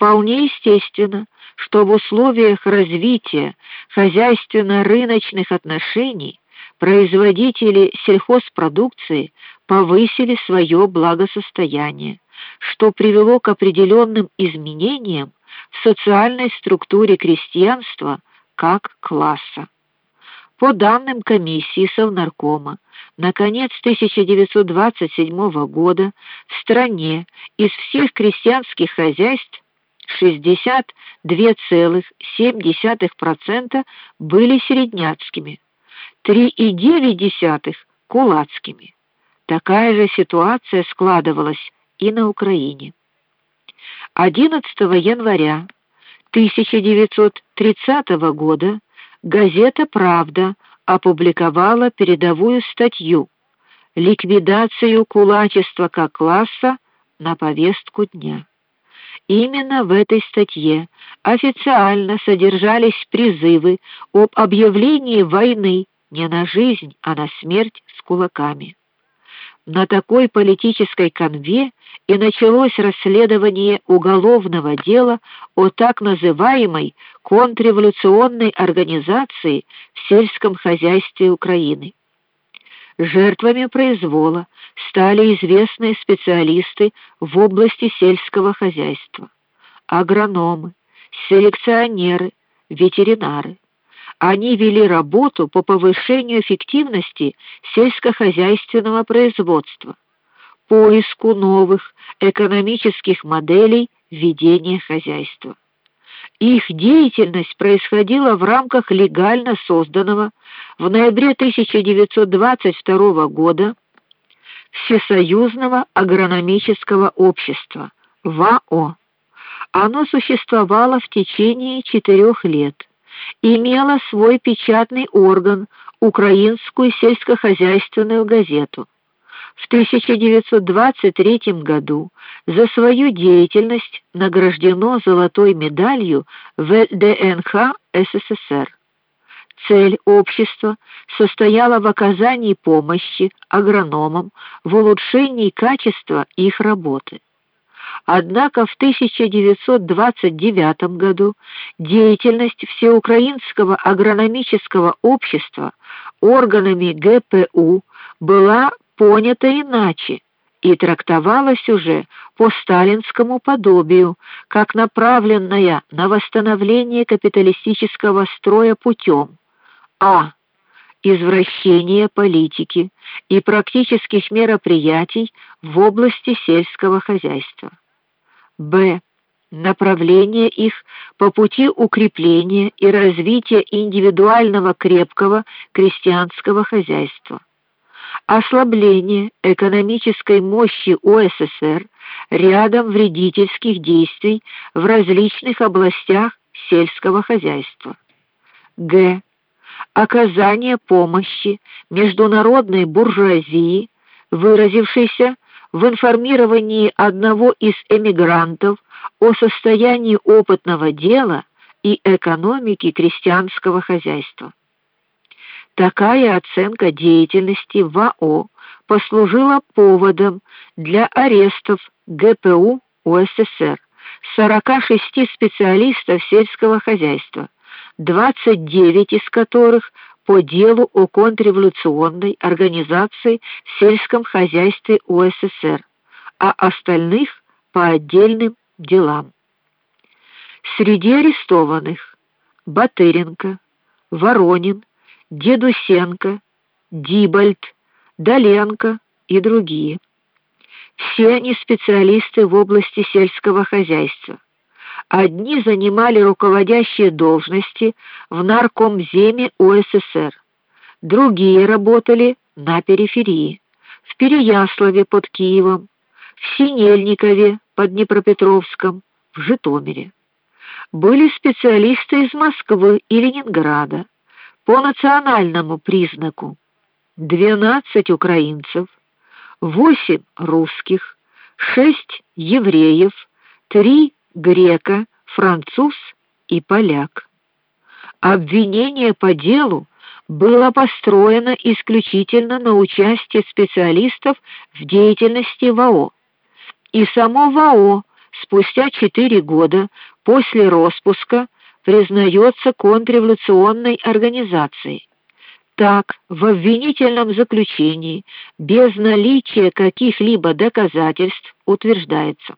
вполне естественно, что в условиях развития хозяйственно-рыночных отношений производители сельхозпродукции повысили свое благосостояние, что привело к определенным изменениям в социальной структуре крестьянства как класса. По данным комиссии Совнаркома, на конец 1927 года в стране из всех крестьянских хозяйств 62,7% были середняцкими, 3,9 кулацкими. Такая же ситуация складывалась и на Украине. 11 января 1930 года газета Правда опубликовала передовую статью Ликвидацию кулачества как класса на повестку дня. Именно в этой статье официально содержались призывы об объявлении войны не на жизнь, а на смерть с кулаками. На такой политической конве и началось расследование уголовного дела о так называемой контрреволюционной организации в сельском хозяйстве Украины. Жертвами произвола стали известные специалисты в области сельского хозяйства: агрономы, селекционеры, ветеринары. Они вели работу по повышению эффективности сельскохозяйственного производства, поиску новых экономических моделей ведения хозяйства. Их деятельность происходила в рамках легально созданного в ноябре 1922 года Всесоюзного агрономического общества ВАО. Оно существовало в течение четырех лет, имело свой печатный орган Украинскую сельскохозяйственную газету в 1923 году за свою деятельность награждено золотой медалью ВДНХ СССР. Цель общества состояла в оказании помощи агрономам в улучшении качества их работы. Однако в 1929 году деятельность Всеукраинского агрономического общества органами ГПУ была понято иначе и трактовалось уже по сталинскому подобию, как направленная на восстановление капиталистического строя путем а извращения политики и практических мероприятий в области сельского хозяйства. Б направление их по пути укрепления и развития индивидуального крепкого крестьянского хозяйства ослабление экономической мощи УССР рядом вредительских действий в различных областях сельского хозяйства. Г. Оказание помощи международной буржуазии, выразившейся в информировании одного из эмигрантов о состоянии опытного дела и экономики крестьянского хозяйства. Такая оценка деятельности ВАО послужила поводом для арестов ГПУ УССР 46 специалистов сельского хозяйства, 29 из которых по делу о контрреволюционной организации в сельском хозяйстве УССР, а остальных по отдельным делам. Среди арестованных Батыренко, Воронин, Дедусенко, Дибальд, Доленко и другие. Все они специалисты в области сельского хозяйства. Одни занимали руководящие должности в наркомземе УССР, другие работали на периферии, в Переяславе под Киевом, в Синельникове под Днепропетровском, в Житомире. Были специалисты из Москвы и Ленинграда, по национальному признаку 12 украинцев, 8 русских, 6 евреев, 3 грека, француз и поляк. Обвинение по делу было построено исключительно на участии специалистов в деятельности ВАО. И само ВАО спустя четыре года после распуска признается контрреволюционной организацией. Так, в обвинительном заключении без наличия каких-либо доказательств утверждается: